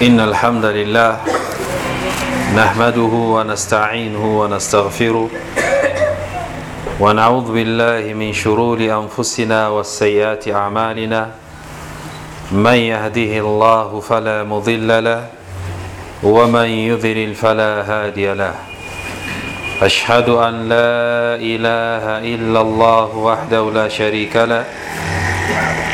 إن الحمد لله نحمده ونستعينه ونستغفره ونعوذ بالله من شرور أنفسنا والسيئات أعمالنا. من يهده الله فلا مضل له ومن يضلل فلا هادي له. أشهد أن لا إله إلا الله وحده لا شريك له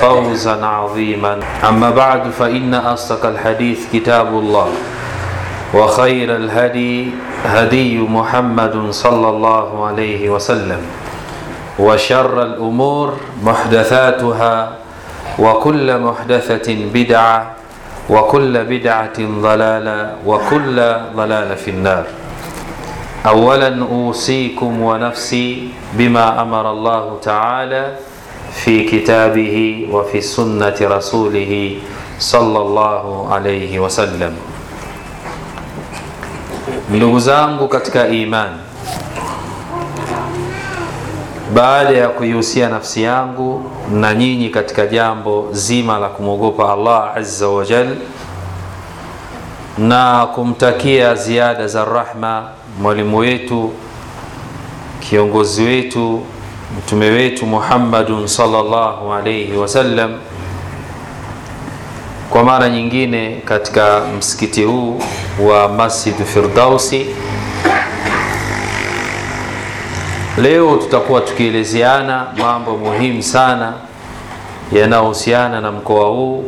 فوزا عظيما. أما بعد فإن أصدق الحديث كتاب الله وخير الهدي هدي محمد صلى الله عليه وسلم وشر الأمور محدثاتها وكل محدثة بدعة وكل بدعة ضلالة وكل ضلالة في النار. أولا أوصيكم ونفسي بما أمر الله تعالى في كتابه وفي سنة رسوله صلى الله عليه wasallam. Ndugu zangu katika imani, baada ya kuihusia nafsi yangu na nyinyi katika jambo zima la kumwogopa Allah azza wa jal na kumtakia ziada za rahma mwalimu wetu kiongozi wetu mtume wetu Muhammadun sallallahu alayhi wasallam, kwa mara nyingine katika msikiti huu wa Masjid Firdausi. Leo tutakuwa tukielezeana mambo muhimu sana yanayohusiana na mkoa huu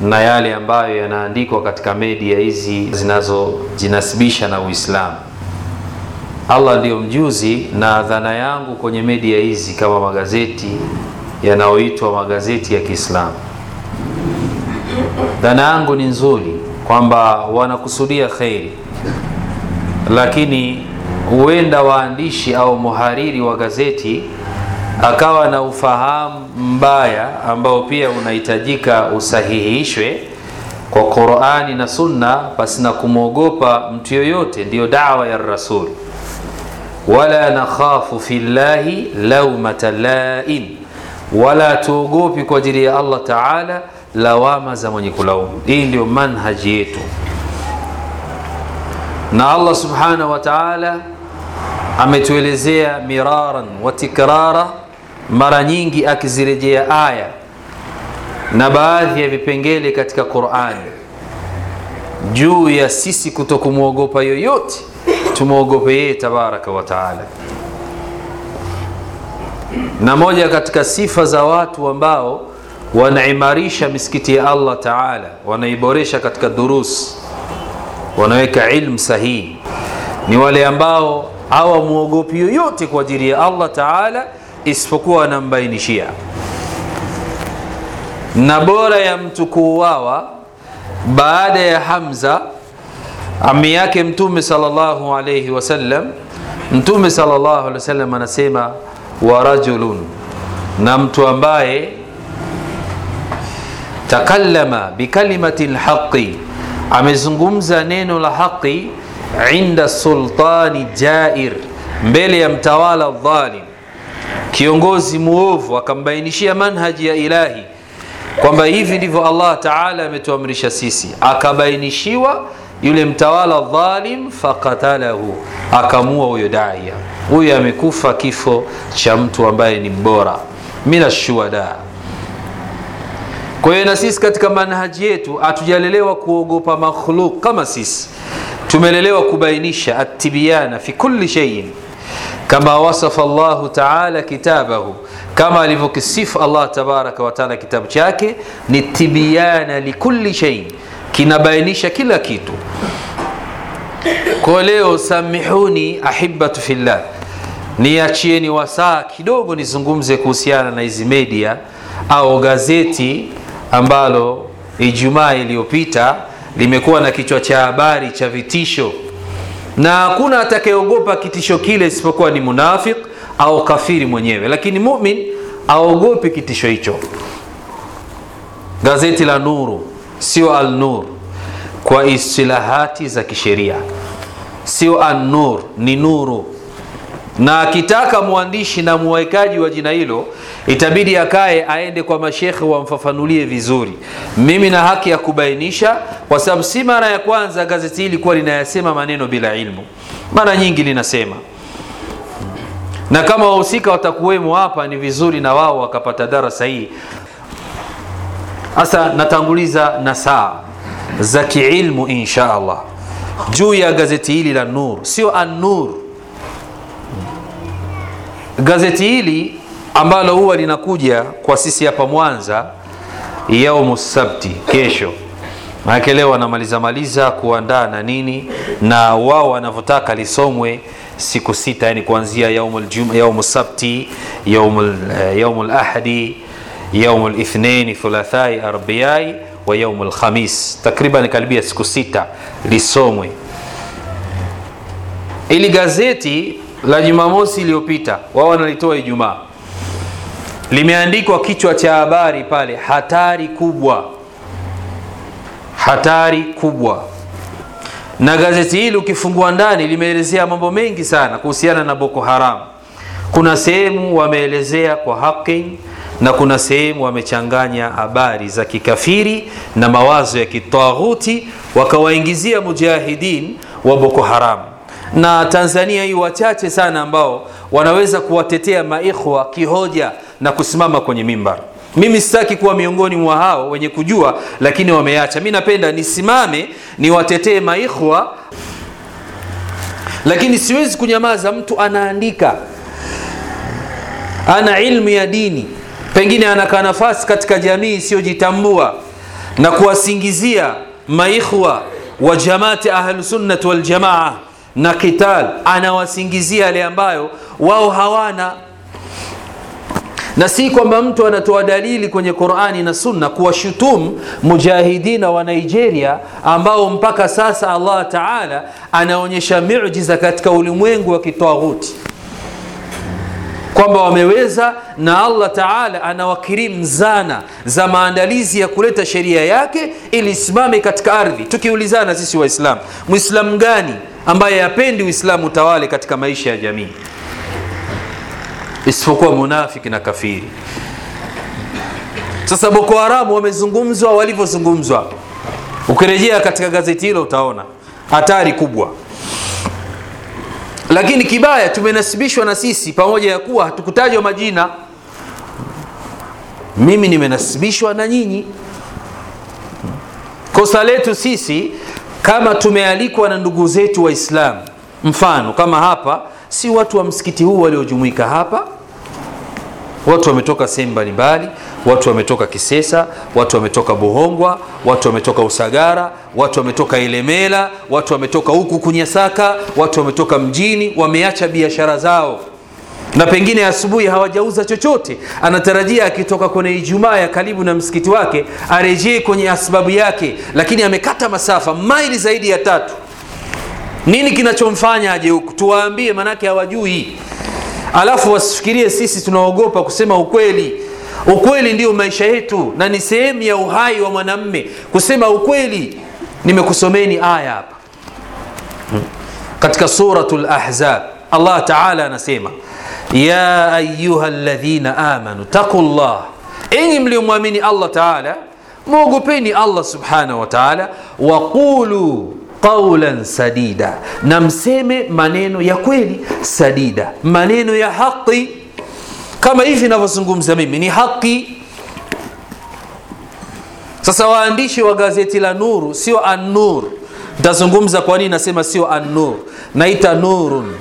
na yale ambayo yanaandikwa katika media hizi zinazojinasibisha na Uislamu. Allah ndiyo mjuzi, na dhana yangu kwenye media hizi kama magazeti yanayoitwa magazeti ya Kiislamu, dhana yangu ni nzuri kwamba wanakusudia kheri, lakini huenda waandishi au muhariri wa gazeti akawa na ufahamu mbaya ambao pia unahitajika usahihishwe kwa Qur'ani na Sunna, pasina kumwogopa mtu yoyote. Ndiyo dawa ya Rasul wala nakhafu fi llahi laumata lain, wala tuogopi kwa ajili ya Allah taala lawama za mwenye kulaumu. Hii ndio manhaji yetu, na Allah subhanahu wa taala ametuelezea miraran wa tikrara, mara nyingi akizirejea aya na baadhi ya vipengele katika Qur'ani juu ya sisi kutokumwogopa yoyote tumwogope yeye tabaraka wa taala. Na moja katika sifa za watu ambao wanaimarisha misikiti ya Allah taala, wanaiboresha katika durus, wanaweka ilmu sahihi, ni wale ambao hawamwogopi yoyote kwa ajili ya Allah taala, isipokuwa wanambainishia. Na bora ya mtu kuuawa baada ya Hamza ami yake Mtume sallallahu alayhi wasallam. Mtume sallallahu alayhi wasallam anasema wa rajulun, na mtu ambaye takallama bikalimati lhaqi, amezungumza neno la haqi, inda sultani jair, mbele ya mtawala dhalim, kiongozi muovu, akambainishia manhaji ya ilahi kwamba hivi ndivyo Allah taala ametuamrisha sisi, akabainishiwa yule mtawala dhalim, fakatalahu, akamua huyo daia. Huyo amekufa kifo cha mtu ambaye ni mbora mina shuhada. Kwa hiyo na sisi katika manhaji yetu hatujalelewa kuogopa makhluk kama sisi, tumelelewa kubainisha atibiana fi kulli shay'in kama wasafa Allahu taala kitabahu, kama alivyokisifu Allah tabaraka wa taala kitabu chake ni tibiana likulli shay, kinabainisha kila kitu. Kwa leo, samihuni ahibatu fillah, niachieni wasaa kidogo nizungumze kuhusiana na hizi media au gazeti ambalo Ijumaa iliyopita limekuwa na kichwa cha habari cha vitisho na hakuna atakayeogopa kitisho kile isipokuwa ni munafik au kafiri mwenyewe, lakini mumin aogopi kitisho hicho. Gazeti la Nuru sio Al-Nur kwa istilahati za kisheria, sio An-Nur, ni Nuru. Na akitaka mwandishi na muwekaji wa jina hilo itabidi akae aende kwa mashekhe wamfafanulie vizuri. Mimi na haki ya kubainisha, kwa sababu si mara ya kwanza gazeti hili kuwa linayasema maneno bila ilmu, mara nyingi linasema, na kama wahusika watakuwemo hapa, ni vizuri na wao wakapata darasa hii. Sasa natanguliza nasaa za kiilmu insha Allah juu ya gazeti hili la Nur, sio An-Nur. Gazeti hili ambalo huwa linakuja kwa sisi hapa Mwanza yaumu sabti, kesho. Maanake leo wanamaliza maliza kuandaa na nini, na wao wanavyotaka lisomwe siku sita, yani kuanzia yaumu sabti, yaumu lahadi, yaumu lithnaini, thulathai, arbiai wa yaumu lkhamis, takriban karibia siku sita lisomwe. Ili gazeti la Jumamosi iliyopita wao wanalitoa Ijumaa limeandikwa kichwa cha habari pale, hatari kubwa, hatari kubwa. Na gazeti hili ukifungua ndani limeelezea mambo mengi sana kuhusiana na Boko Haram. Kuna sehemu wameelezea kwa haki na kuna sehemu wamechanganya habari za kikafiri na mawazo ya kitaghuti, wakawaingizia mujahidin wa Boko Haram na Tanzania hii wachache sana ambao wanaweza kuwatetea maikhwa kihoja na kusimama kwenye mimbar. Mimi sitaki kuwa miongoni mwa hao wenye kujua lakini wameacha. Mi napenda nisimame niwatetee maikhwa, lakini siwezi kunyamaza. Mtu anaandika, ana ilmu ya dini, pengine anakaa nafasi katika jamii isiyojitambua na kuwasingizia maikhwa wa jamaati ahlusunnati waljamaa na kital anawasingizia yale ambayo wao hawana, na si kwamba mtu anatoa dalili kwenye Qur'ani na Sunna kuwashutumu mujahidina wa Nigeria ambao mpaka sasa Allah Taala anaonyesha mujiza katika ulimwengu wa kitaghuti kwamba wameweza, na Allah Taala anawakirimu zana za maandalizi ya kuleta sheria yake ili isimame katika ardhi. Tukiulizana sisi Waislamu, mwislamu gani ambaye apendi Uislamu utawale katika maisha ya jamii isipokuwa munafiki na kafiri. Sasa Boko Haramu wamezungumzwa walivyozungumzwa, ukirejea katika gazeti hilo utaona hatari kubwa, lakini kibaya tumenasibishwa na sisi, pamoja ya kuwa hatukutajwa majina. Mimi nimenasibishwa na nyinyi. Kosa letu sisi kama tumealikwa na ndugu zetu Waislamu, mfano kama hapa, si watu wa msikiti huu waliojumuika hapa, watu wametoka sehemu mbalimbali, watu wametoka Kisesa, watu wametoka Buhongwa, watu wametoka Usagara, watu wametoka Ilemela, watu wametoka huku Kunyasaka, watu wametoka mjini, wameacha biashara zao na pengine asubuhi hawajauza chochote. Anatarajia akitoka kwenye Ijumaa ya karibu na msikiti wake arejee kwenye asbabu yake, lakini amekata masafa maili zaidi ya tatu. Nini kinachomfanya aje huku? Tuwaambie, manake hawajui. Alafu wasifikirie sisi tunaogopa kusema ukweli. Ukweli ndio maisha yetu na ni sehemu ya uhai wa mwanamme kusema ukweli. Nimekusomeni aya hapa katika Suratul Ahzab, Allah Taala anasema ya ayuha alladhina amanu taqullah, enyi mliomwamini Allah Taala, mwogopeni Allah subhanahu wa taala, waqulu qawlan sadida, na mseme maneno ya kweli, sadida, maneno ya haki, kama hivi ninavyozungumza mimi ni haki. Sasa waandishi wa gazeti la Nuru sio An-Nur, Ntazungumza kwa nini nasema sio an-nur, naita nurun.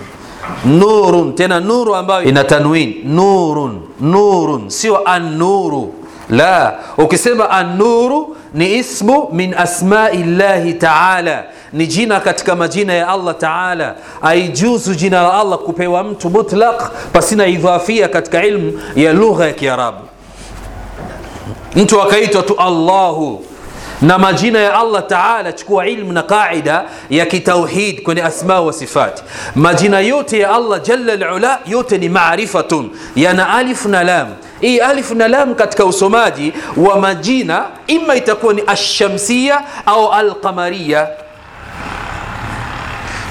Nurun, tena nuru ambayo ina tanwin, nurun. Nurun, sio an-nuru. La, ukisema an-nuru ni ismu min asmai llahi taala, ni jina katika majina ya Allah taala. Aijuzu jina la Allah kupewa mtu mutlaq pasina idhafia katika ilmu ya lugha ya Kiarabu. Mtu akaitwa tu Allahu na majina ya Allah taala. Chukua ilmu na qaida ya kitauhid kwenye asma wa sifati. Majina yote ya Allah jalla alula yote ni maarifatun, yana alif na lam. Hii alif na lam katika usomaji wa majina ima itakuwa ni ashamsia au alqamariya.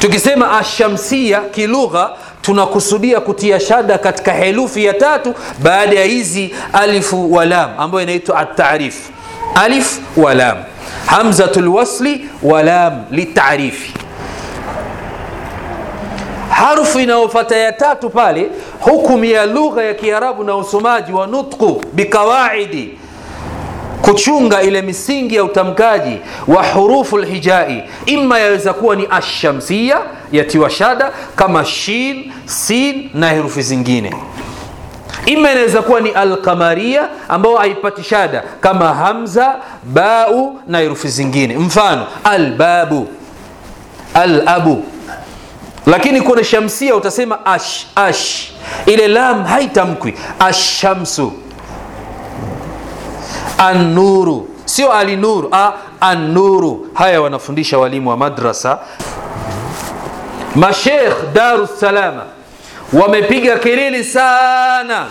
Tukisema ashamsia kilugha tunakusudia kutia shada katika herufi ya tatu baada ya hizi alifu walam ambayo inaitwa at-ta'rif. Alif wa lam, hamzatul wasli wa lam litarifi. Harufu inayofata ya tatu pale, hukumu ya lugha ya Kiarabu na usomaji wa nutku bikawaidi kuchunga ile misingi ya utamkaji wa hurufu lhijai, imma yaweza kuwa ni ashamsia yatiwa shada kama shin, sin na herufi zingine, ima inaweza kuwa ni alqamaria ambayo haipati shada kama hamza, bau na herufi zingine, mfano albabu, alabu. Lakini kuna shamsia utasema ash, ash, ile lam haitamkwi ashamsu Annuru sio alinuru, a annuru. Haya wanafundisha walimu wa madrasa. Mashekh Daru Salama wamepiga kelele sana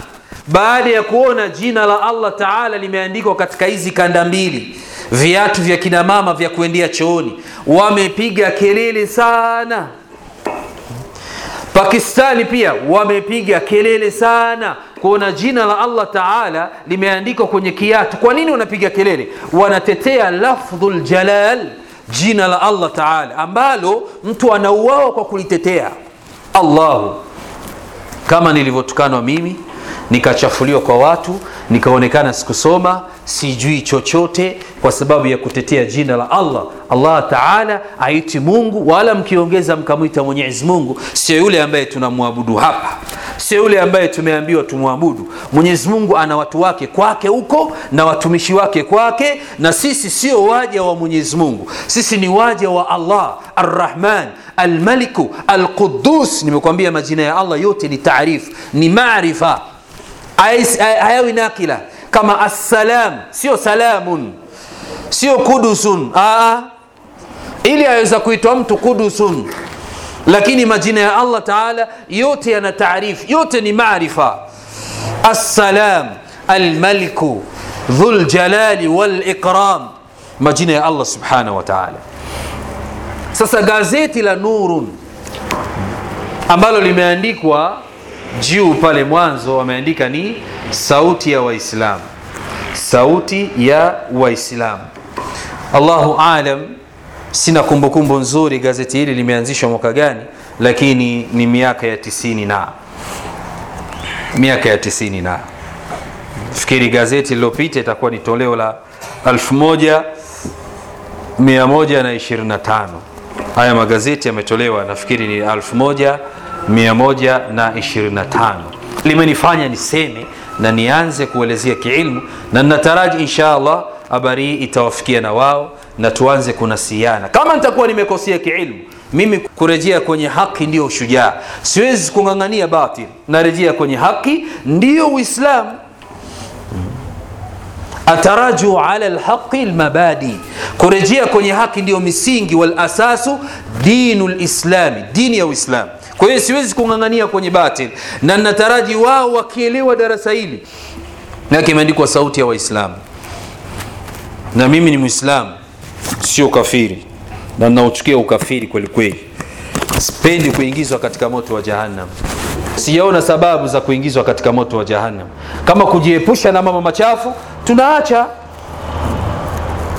baada ya kuona jina la Allah Taala limeandikwa katika hizi kanda mbili, viatu vya kinamama vya kuendea chooni. Wamepiga kelele sana. Pakistani pia wamepiga kelele sana kuona jina la Allah Taala limeandikwa kwenye kiatu. Kwa nini wanapiga kelele? Wanatetea lafdhul jalal, jina la Allah Taala ambalo mtu anauawa kwa kulitetea. Allahu, kama nilivyotukanwa mimi nikachafuliwa kwa watu nikaonekana sikusoma sijui chochote kwa sababu ya kutetea jina la Allah. Allah Taala aiti Mungu, wala mkiongeza mkamwita Mwenyezi Mungu, sio yule ambaye tunamwabudu hapa, sio yule ambaye tumeambiwa tumwabudu. Mwenyezi Mungu ana watu wake kwake huko na watumishi wake kwake, na sisi sio waja wa Mwenyezi Mungu, sisi ni waja wa Allah Arrahman Almaliku Alqudus. Nimekwambia majina ya Allah yote ni taarifu, ni maarifa hayawi nakila kama assalam, sio salamun, sio kudusun. Aa, ili aweza kuitwa mtu kudusun, lakini majina ya Allah Taala yote yana taarifu, yote ni maarifa. Assalam, almaliku, dhuljalali waliqram, majina ya Allah subhanahu wa taala. Sasa gazeti la Nurun ambalo limeandikwa juu pale mwanzo wameandika ni sauti ya Waislamu, sauti ya Waislamu. Allahu alam, sina kumbukumbu nzuri gazeti hili limeanzishwa mwaka gani, lakini ni miaka ya tisini na miaka ya tisini na. Fikiri gazeti lililopita itakuwa ni toleo la 1125 haya magazeti yametolewa nafikiri ni 1125 limenifanya niseme na nianze kuelezea kiilmu na nataraji insha allah habari hii itawafikia na wao na tuanze kunasiana kama nitakuwa nimekosea kiilmu mimi kurejea kwenye haki ndio ushujaa. Siwezi kung'ang'ania batil. Narejea kwenye haki ndio uislamu. Ataraju ala lhaqi lmabadi kurejea kwenye haki ndiyo misingi walasasu dinu lislami dini ya uislamu. Kwa hiyo siwezi kung'ang'ania kwenye batil. Na nataraji wao wakielewa darasa hili. Na kimeandikwa sauti ya waislamu na mimi ni mwislamu sio kafiri. Na nauchukia ukafiri kweli kweli. Sipendi kuingizwa katika moto wa jahannam. Sijaona sababu za kuingizwa katika moto wa jahannam. Kama kujiepusha na mambo machafu tunaacha.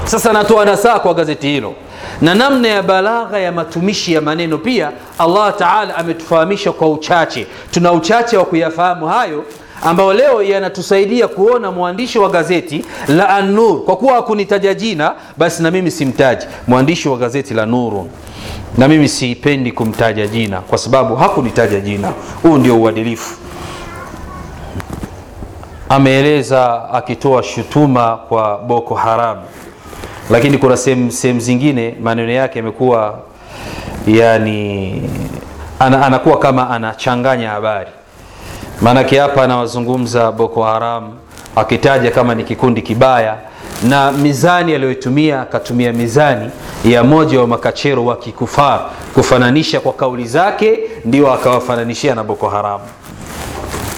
Sasa natoa nasaa kwa gazeti hilo. Na namna ya balagha ya matumishi ya maneno pia allah taala ametufahamisha kwa uchache. Tuna uchache wa kuyafahamu hayo ambayo leo yanatusaidia kuona mwandishi wa gazeti la An-Nur. Kwa kuwa hakunitaja jina, basi na mimi simtaji mwandishi wa gazeti la Nuru, na mimi siipendi kumtaja jina kwa sababu hakunitaja jina. Huu ndio uadilifu. Ameeleza akitoa shutuma kwa Boko Haram, lakini kuna sehemu sehemu zingine maneno yake yamekuwa yani ana, anakuwa kama anachanganya habari. Maanake hapa anawazungumza Boko Haram akitaja kama ni kikundi kibaya, na mizani aliyoitumia akatumia mizani ya moja wa makachero wa kikufar kufananisha kwa kauli zake, ndio akawafananishia na Boko Haram.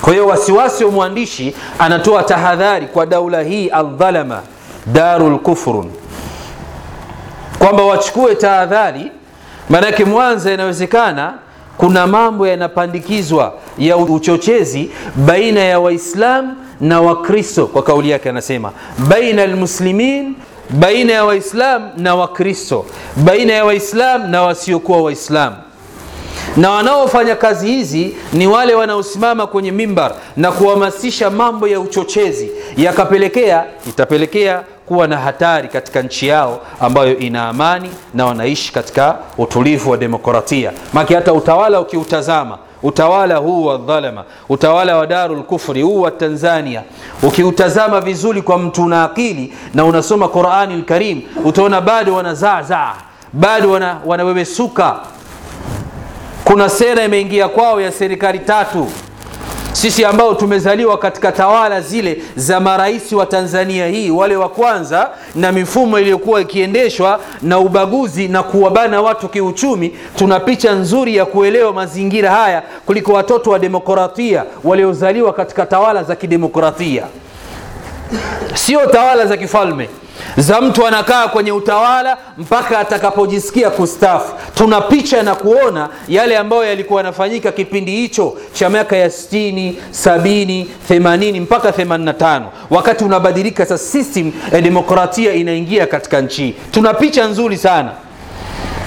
Kwa hiyo wasiwasi wa mwandishi anatoa tahadhari kwa daula hii aldhalama, darul kufrun, kwamba wachukue tahadhari, maanake Mwanza inawezekana kuna mambo yanapandikizwa ya uchochezi baina ya Waislamu na Wakristo. Kwa kauli yake anasema. Baina almuslimin, baina ya waislam na Wakristo, baina ya waislam na wasiokuwa Waislamu na wanaofanya kazi hizi ni wale wanaosimama kwenye mimbar na kuhamasisha mambo ya uchochezi, yakapelekea itapelekea kuwa na hatari katika nchi yao ambayo ina amani na wanaishi katika utulivu wa demokratia. Maki hata utawala ukiutazama, utawala huu wa dhalama, utawala wa darul kufri huu wa Tanzania, ukiutazama vizuri kwa mtu na akili na unasoma Qurani Alkarim, utaona bado wanazaazaa, bado wana, wanawewesuka kuna sera imeingia kwao ya serikali tatu. Sisi ambao tumezaliwa katika tawala zile za marais wa Tanzania hii, wale wa kwanza, na mifumo iliyokuwa ikiendeshwa na ubaguzi na kuwabana watu kiuchumi, tuna picha nzuri ya kuelewa mazingira haya kuliko watoto wa demokratia waliozaliwa katika tawala za kidemokratia, sio tawala za kifalme za mtu anakaa kwenye utawala mpaka atakapojisikia kustafu. Tuna picha na kuona yale ambayo yalikuwa yanafanyika kipindi hicho cha miaka ya 60, 70, 80 mpaka 85, wakati unabadilika sasa, system ya demokratia inaingia katika nchi. Tuna picha nzuri sana.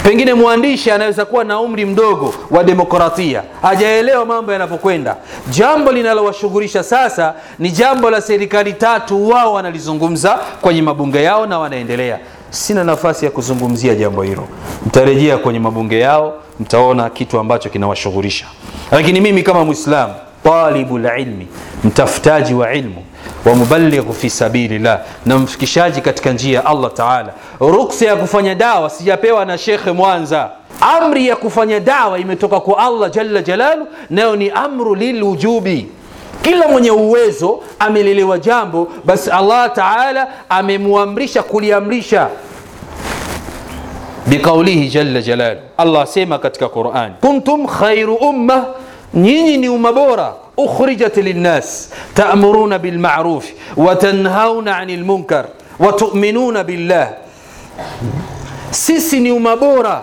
Pengine mwandishi anaweza kuwa na umri mdogo wa demokratia, hajaelewa mambo yanavyokwenda. Jambo linalowashughulisha sasa ni jambo la serikali tatu, wao wanalizungumza kwenye mabunge yao na wanaendelea. Sina nafasi ya kuzungumzia jambo hilo, mtarejea kwenye mabunge yao, mtaona kitu ambacho kinawashughulisha. Lakini mimi kama Mwislamu, talibul ilmi, mtafutaji wa ilmu wa mubalighu fi sabilillah, na mfikishaji katika njia ya Allah Taala. Ruksa ya kufanya dawa sijapewa na shekhe Mwanza. Amri ya kufanya dawa imetoka kwa Allah jalla jalalu, nayo ni amru lilwujubi. Kila mwenye uwezo amelelewa jambo, basi Allah Taala amemwamrisha kuliamrisha biqaulihi jalla jalalu. Allah asema katika Qurani, kuntum khairu umma, nyinyi ni umma bora ta'muruna bilma'ruf wa tanhauna 'anil munkar wa tu'minuna billah. Sisi ni umma bora.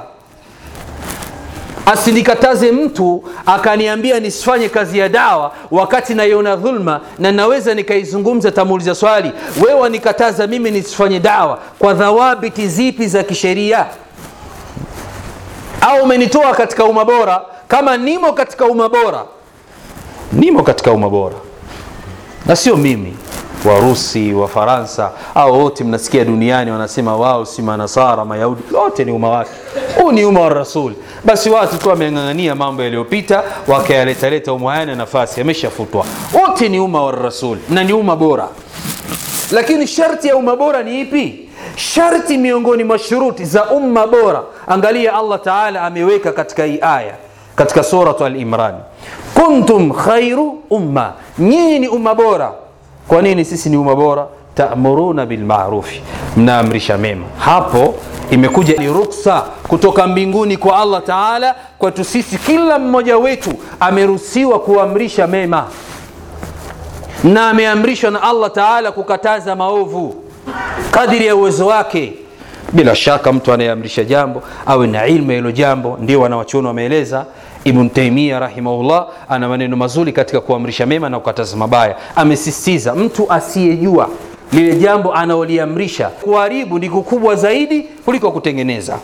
Asinikataze mtu akaniambia nisifanye kazi ya dawa wakati naiona dhulma na naweza nikaizungumza. Tamuuliza swali, wewe wanikataza mimi nisifanye dawa kwa dhawabiti zipi za kisheria? Au umenitoa katika umma? Kama nimo katika umma nimo katika umma bora na sio mimi. Warusi, Wafaransa au wote mnasikia duniani wanasema wao si manasara Mayahudi, wote ni umma wake. Huu ni umma wa Rasuli. Basi watu tu wameng'ang'ania mambo yaliyopita wakayaletaleta umma haya nafasi yameshafutwa. Wote ni umma wa Rasuli na ni umma bora, lakini sharti ya umma bora ni ipi? Sharti miongoni mwa shuruti za umma bora, angalia Allah Taala ameweka katika hii aya katika suratu Al-Imran, kuntum khairu umma, nyinyi ni umma bora. Kwa nini sisi ni umma bora? Ta'muruna bil ma'rufi, mnaamrisha mema. Hapo imekuja ni ruksa kutoka mbinguni kwa Allah Taala kwetu sisi, kila mmoja wetu ameruhusiwa kuamrisha mema na ameamrishwa na Allah Taala kukataza maovu kadiri ya uwezo wake. Bila shaka mtu anayeamrisha jambo awe na ilmu ya hilo jambo. Ndio wanawachuoni wameeleza. Ibn Taimia rahimahullah ana maneno mazuri katika kuamrisha mema na kukataza mabaya. Amesisitiza mtu asiyejua lile jambo anaoliamrisha kuharibu ni kukubwa zaidi kuliko kutengeneza.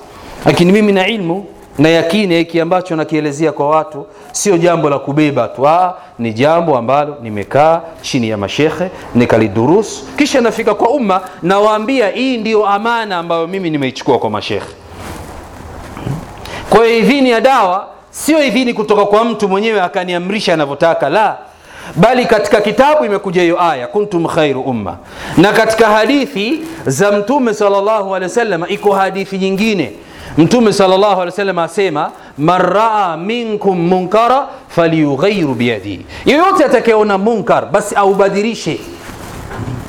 Lakini mimi na ilmu na yakini hiki ambacho nakielezea kwa watu sio jambo la kubeba tu. Ah, ni jambo ambalo nimekaa chini ya mashekhe nikalidurus kisha nafika kwa umma nawaambia hii ndiyo amana ambayo mimi nimeichukua kwa mashekhe kwa hiyo idhini ya dawa sio idhini kutoka kwa mtu mwenyewe akaniamrisha anavyotaka la. Bali katika kitabu imekuja hiyo aya kuntum khairu umma. Na katika hadithi za mtume sallallahu alaihi wasallam iko hadithi nyingine mtume salllahu alehi wasallam asema man raa minkum munkara falyughayiru biyadihi yoyote atakayeona munkar basi aubadilishe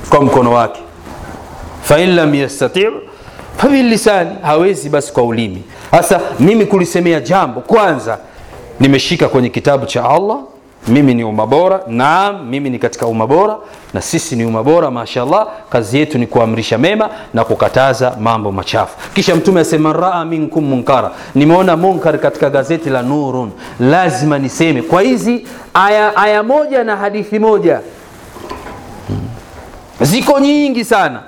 kwa mkono wake. Fain lam yastati fabilisani hawezi basi kwa ulimi. Sasa mimi kulisemea jambo kwanza nimeshika kwenye kitabu cha allah mimi ni umma bora naam mimi ni katika umma bora na sisi ni umma bora mashallah. Kazi yetu ni kuamrisha mema na kukataza mambo machafu. Kisha mtume asema raa minkum munkara. Nimeona munkar katika gazeti la nurun. Lazima niseme kwa hizi aya, aya moja na hadithi moja ziko nyingi sana.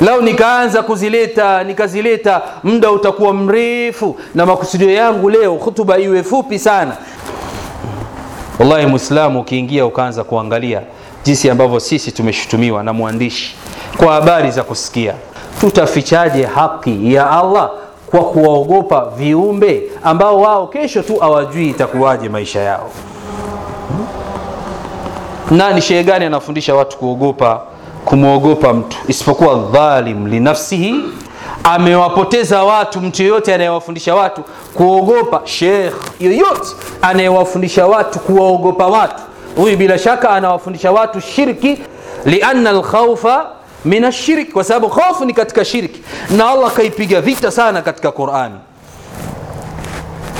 Lau nikaanza kuzileta nikazileta muda utakuwa mrefu. Na makusudio yangu leo hutuba iwe fupi sana wallahi mwislamu ukiingia ukaanza kuangalia jinsi ambavyo sisi tumeshutumiwa na mwandishi kwa habari za kusikia tutafichaje haki ya allah kwa kuwaogopa viumbe ambao wao kesho tu awajui itakuwaje maisha yao? Nani shehe gani anafundisha watu kuogopa kumwogopa mtu isipokuwa dhalim linafsihi amewapoteza watu. Mtu yoyote anayewafundisha watu kuogopa shekh yoyote anayewafundisha watu kuwaogopa watu huyu bila shaka anawafundisha watu shirki lianna lkhaufa min ashirki kwa sababu hofu ni katika shirki na allah kaipiga vita sana katika qurani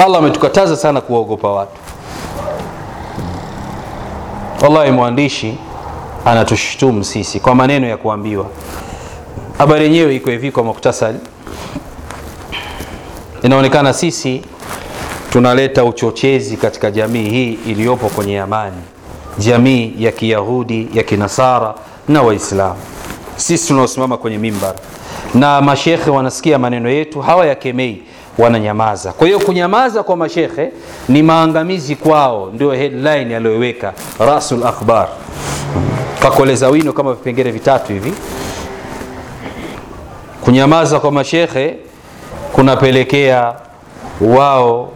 allah ametukataza sana kuwaogopa watu. Wallahi mwandishi anatushtumu sisi kwa maneno ya kuambiwa habari yenyewe iko hivi kwa muktasari. Inaonekana sisi tunaleta uchochezi katika jamii hii iliyopo kwenye amani. Jamii ya kiyahudi ya kinasara na waislamu. Sisi tunaosimama kwenye mimbar. Na mashekhe wanasikia maneno yetu hawa hawayakemei wananyamaza. Kwa hiyo kunyamaza kwa mashekhe ni maangamizi kwao ndio headline aliyoweka rasul akhbar. Kakoleza wino kama vipengele vitatu hivi kunyamaza kwa mashekhe kunapelekea wao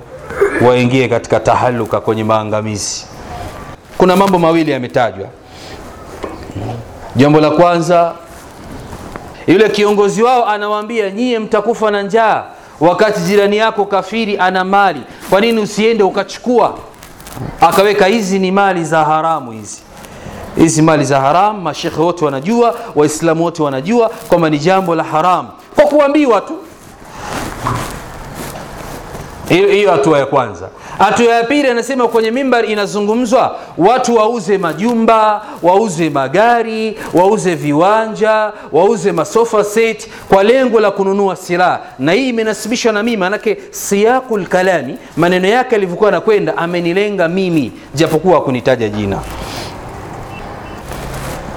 waingie katika tahaluka kwenye maangamizi. Kuna mambo mawili yametajwa. Jambo la kwanza yule kiongozi wao anawaambia nyie mtakufa na njaa wakati jirani yako kafiri ana mali. Kwa nini usiende ukachukua? Akaweka hizi ni mali za haramu hizi hizi mali za haramu mashekhe wote wanajua waislamu wote wanajua kwamba ni jambo la haramu kwa kuambiwa tu. Hiyo hatua ya kwanza. Hatua ya pili anasema kwenye mimbari inazungumzwa watu wauze majumba wauze magari wauze viwanja wauze masofa set kwa lengo la kununua silaha. Na hii imenasibishwa na mimi manake siyaku lkalami maneno yake alivyokuwa anakwenda amenilenga mimi japokuwa kunitaja jina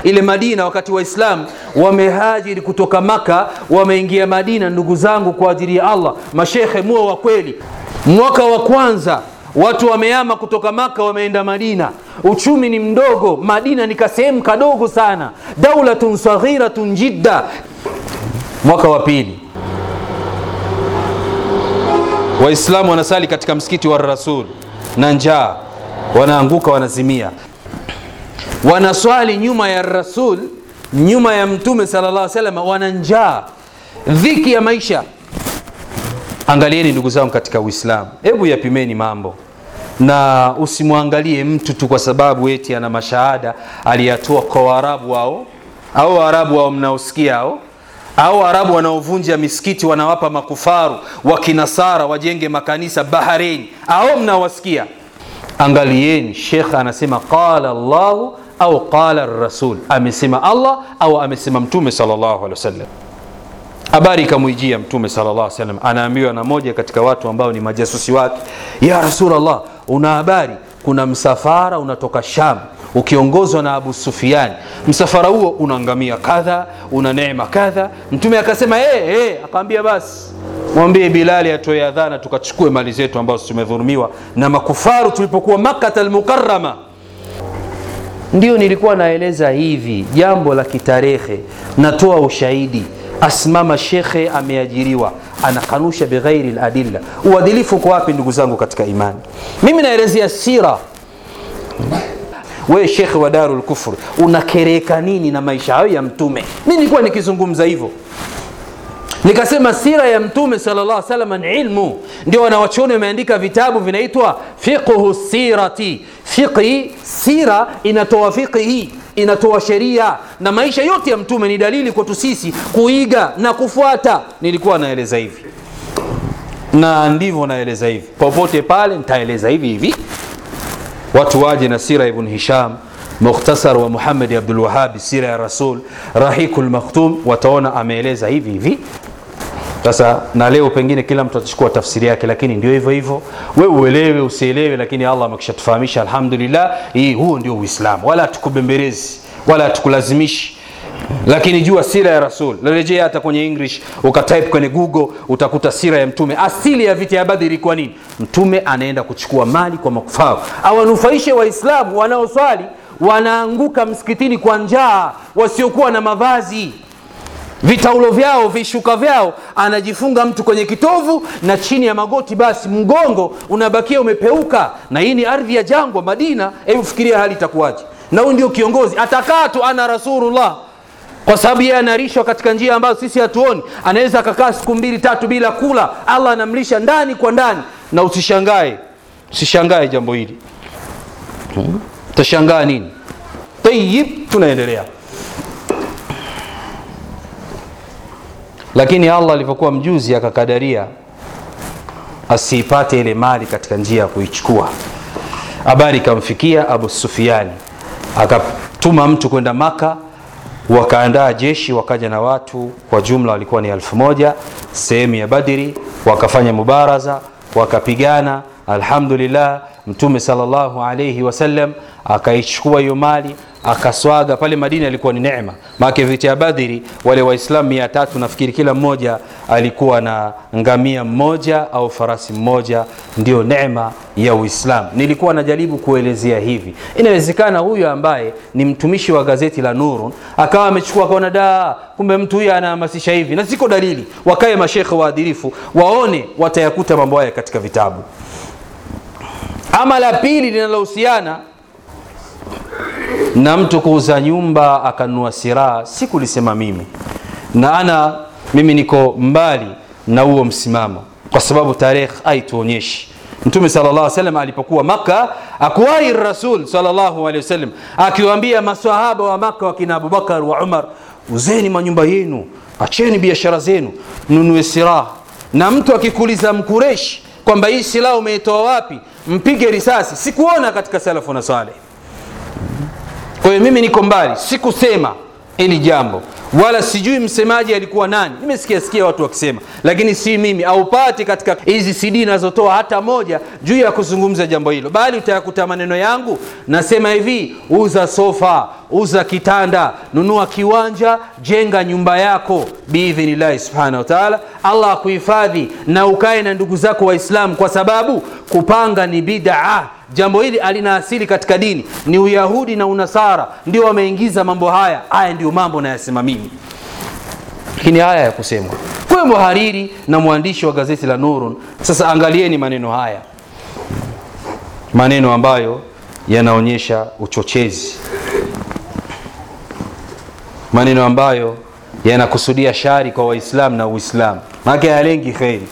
ile madina wakati waislamu wamehajiri kutoka maka wameingia madina ndugu zangu kwa ajili ya allah. Mashekhe muo wa kweli. Mwaka wa kwanza watu wameama kutoka maka wameenda madina. Uchumi ni mdogo madina ni kasehemu kadogo sana. Daulatun saghiratun jidda. Mwaka wa pili. Waislamu wanasali katika msikiti wa rasul na njaa wanaanguka wanazimia wanaswali nyuma ya rasul nyuma ya mtume sallallahu alaihi salam wana njaa. Dhiki ya maisha. Angalieni ndugu zangu katika uislamu. Hebu yapimeni mambo. Na usimwangalie mtu tu kwa sababu eti ana mashahada aliyatoa kwa waarabu wao au waarabu wao mnaosikia hao au waarabu wanaovunja misikiti wanawapa makufaru wa kinasara wajenge makanisa bahareni au mnawasikia? Angalieni shekh anasema qala llahu au qala rasul amesema allah au amesema mtume salllahu alehi wasallam. Habari ikamwijia mtume salllah salam anaambiwa na moja katika watu ambao ni majasusi wake ya rasulllah una habari? Kuna msafara unatoka sham ukiongozwa na abu sufiani msafara huo unaangamia kadha una neema kadha. Mtume akasema hey, hey. akaambia basi mwambie bilali atoe adhana tukachukue mali zetu ambazo tumedhulumiwa na makufaru tulipokuwa makkata almukarama ndio nilikuwa naeleza hivi jambo la kitarehe natoa ushahidi. Asimama shekhe ameajiriwa anakanusha bighairi ladilla uadilifu uko wapi ndugu zangu katika imani? Mimi naelezea sira. Wewe shekhe wa darul kufur unakereka nini na maisha hayo ya mtume? Mi nilikuwa nikizungumza hivyo nikasema sira ya mtume sallallahu alaihi wasallam ni ilmu. Ndio wanawachuoni wameandika vitabu vinaitwa fiqhu sirati. Fiqhi sira inatoa fiqhi inatoa sheria. Na maisha yote ya mtume ni dalili kwetu sisi kuiga na kufuata. Nilikuwa naeleza hivi. Na ndivyo naeleza hivi. Popote pale nitaeleza hivi hivi. Watu waje na sira ibn hisham mukhtasar wa muhamadi abdulwahabi sira ya rasul rahiku lmakhtum wataona ameeleza hivi hivi sasa na leo pengine kila mtu atachukua tafsiri yake lakini ndio hivyo hivyo. Wewe uelewe usielewe lakini allah amekishatufahamisha alhamdulillah hii huo ndio uislamu. Wala hatukubembelezi wala hatukulazimishi. Lakini jua sira ya rasul. Rejea hata kwenye english ukatype kwenye google utakuta sira ya mtume. Asili ya vita ya Badri ilikuwa nini? Mtume anaenda kuchukua mali kwa makufaru. Awanufaishe waislamu wanaoswali wanaanguka msikitini kwa njaa wasiokuwa na mavazi vitaulo vyao vishuka vyao. Anajifunga mtu kwenye kitovu na chini ya magoti basi mgongo unabakia umepeuka. Na hii ni ardhi ya jangwa madina. Hebu fikiria hali itakuwaje? Na huyu ndio kiongozi. Atakaa tu ana rasulullah. Kwa sababu yeye anarishwa katika njia ambazo sisi hatuoni. Anaweza akakaa siku mbili tatu bila kula. Allah anamlisha ndani kwa ndani. Na usishangae. Usishangae jambo hili. Utashangaa nini? Tayib tunaendelea lakini allah alivyokuwa mjuzi akakadaria asiipate ile mali katika njia ya kuichukua. Habari ikamfikia abu sufiani akatuma mtu kwenda maka wakaandaa jeshi wakaja na watu kwa jumla walikuwa ni elfu moja sehemu ya badiri wakafanya mubaraza wakapigana alhamdulillah mtume salllahu alaihi wasallam akaichukua hiyo mali akaswaga pale madini alikuwa ni neema. Maake vita ya badhiri wale waislamu mia tatu nafikiri kila mmoja alikuwa na ngamia mmoja au farasi mmoja ndio neema ya uislamu. Nilikuwa najaribu kuelezea hivi. Inawezekana huyu ambaye ni mtumishi wa gazeti la nurun akawa amechukua akaona da kumbe mtu huyo anahamasisha hivi. Na ziko dalili. Wakae mashekhe waadilifu waone watayakuta mambo haya katika vitabu ama la pili linalohusiana na mtu kuuza nyumba akanunua si sikulisema mimi. Na ana mimi niko mbali na huo msimamo. Kwa sababu tarehe haituonyeshi. Mtume sallallahu llah salam alipokuwa maka akuwahi rasul sallallahu alaihi wasallam akiwaambia masahaba wa maka wakina abubakar wa umar uzeni manyumba yenu acheni biashara zenu nunue siraha na mtu akikuliza mkureshi kwamba hii silaha umeitoa wapi? Mpige risasi. Sikuona katika salafu na saleh. Kwa hiyo mimi niko mbali. Sikusema hili jambo. Wala sijui msemaji alikuwa nani. Nimesikia sikia watu wakisema. Lakini si mimi. Aupati katika hizi cd nazotoa hata moja juu ya kuzungumza jambo hilo. Bali utayakuta maneno yangu. Nasema hivi uza sofa uza kitanda nunua kiwanja jenga nyumba yako biidhnillahi subhanahu wa taala. allah akuhifadhi na ukae na ndugu zako waislamu kwa sababu kupanga ni bidaa jambo hili alina asili katika dini. Ni uyahudi na unasara ndio wameingiza mambo haya. Haya ndio mambo nayasema mimi. Lakini haya ya kusemwa kwe mhariri na mwandishi wa gazeti la nurun sasa angalieni maneno haya. Maneno ambayo yanaonyesha uchochezi. Maneno ambayo yanakusudia shari kwa waislamu na uislamu. Maake hayalengi kheri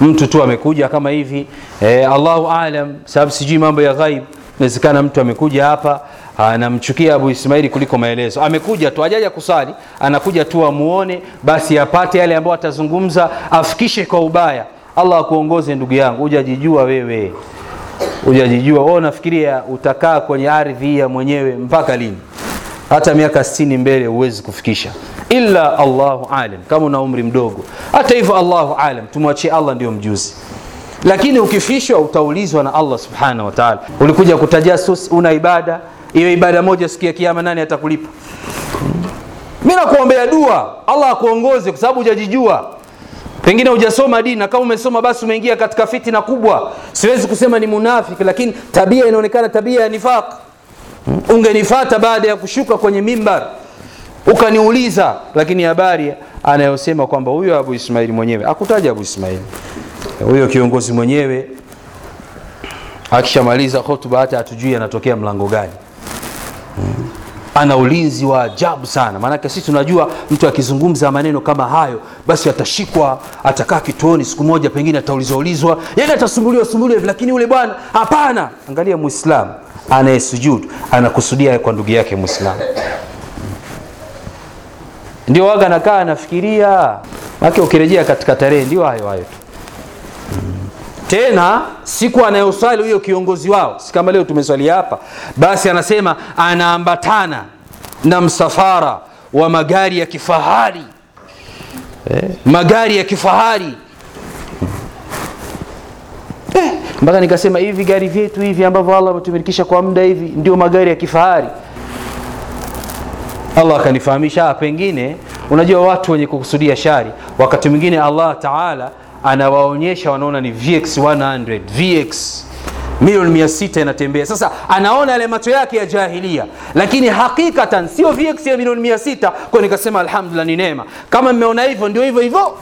mtu tu amekuja kama hivi. E, allahu alam sababu sijui mambo ya ghaib. Inawezekana mtu amekuja hapa anamchukia abu ismaili kuliko maelezo. Amekuja tu ajaja kusali anakuja tu amuone basi apate yale ambayo atazungumza afikishe kwa ubaya. Allah akuongoze ndugu yangu hujajijua wewe. Hujajijua. Wewe unafikiria utakaa kwenye ardhi ya mwenyewe mpaka lini? Hata miaka 60 mbele huwezi kufikisha illa allahu alim, kama una umri mdogo. Hata hivyo allahu alim, tumwachie allah ndio mjuzi. Lakini ukifishwa utaulizwa na allah subhanahu wataala ulikuja kutajasus una ibada hiyo ibada moja siku ya Kiyama nani atakulipa? Mimi nakuombea dua allah akuongoze kwa sababu hujajijua. Pengine hujasoma dini na kama umesoma basi umeingia katika fitina kubwa. Siwezi kusema ni munafiki lakini tabia inaonekana tabia ya nifaq. Ungenifata baada ya kushuka kwenye mimbar ukaniuliza lakini habari anayosema kwamba huyo abu ismaili mwenyewe akutaja abu ismaili huyo kiongozi mwenyewe akishamaliza hotuba hata hatujui anatokea mlango gani. Ana ulinzi wa ajabu sana. Maanake sisi tunajua mtu akizungumza maneno kama hayo basi atashikwa atakaa kituoni siku moja pengine ataulizwaulizwa, yani atasumbuliwa sumbuliwa lakini ule bwana hapana. Angalia muislamu anayesujudu anakusudia kwa ndugu yake muislamu ndio waga nakaa anafikiria. Make ukirejea katika tarehe ndio hayo hayo tu. Tena siku anayoswali huyo kiongozi wao si kama leo tumeswali hapa basi anasema anaambatana na msafara wa magari ya kifahari. Eh, magari ya kifahari. Eh, mpaka nikasema hivi gari vyetu hivi ambavyo allah ametumilikisha kwa muda hivi ndio magari ya kifahari allah akanifahamisha pengine unajua watu wenye kukusudia shari wakati mwingine allah taala anawaonyesha wanaona ni vx 100 vx milioni 600 inatembea. Sasa anaona yale macho yake ya jahilia lakini hakikatan sio vx ya milioni 600 kwa nikasema alhamdulillah ni neema. Kama mmeona hivyo ndio hivyo hivyo.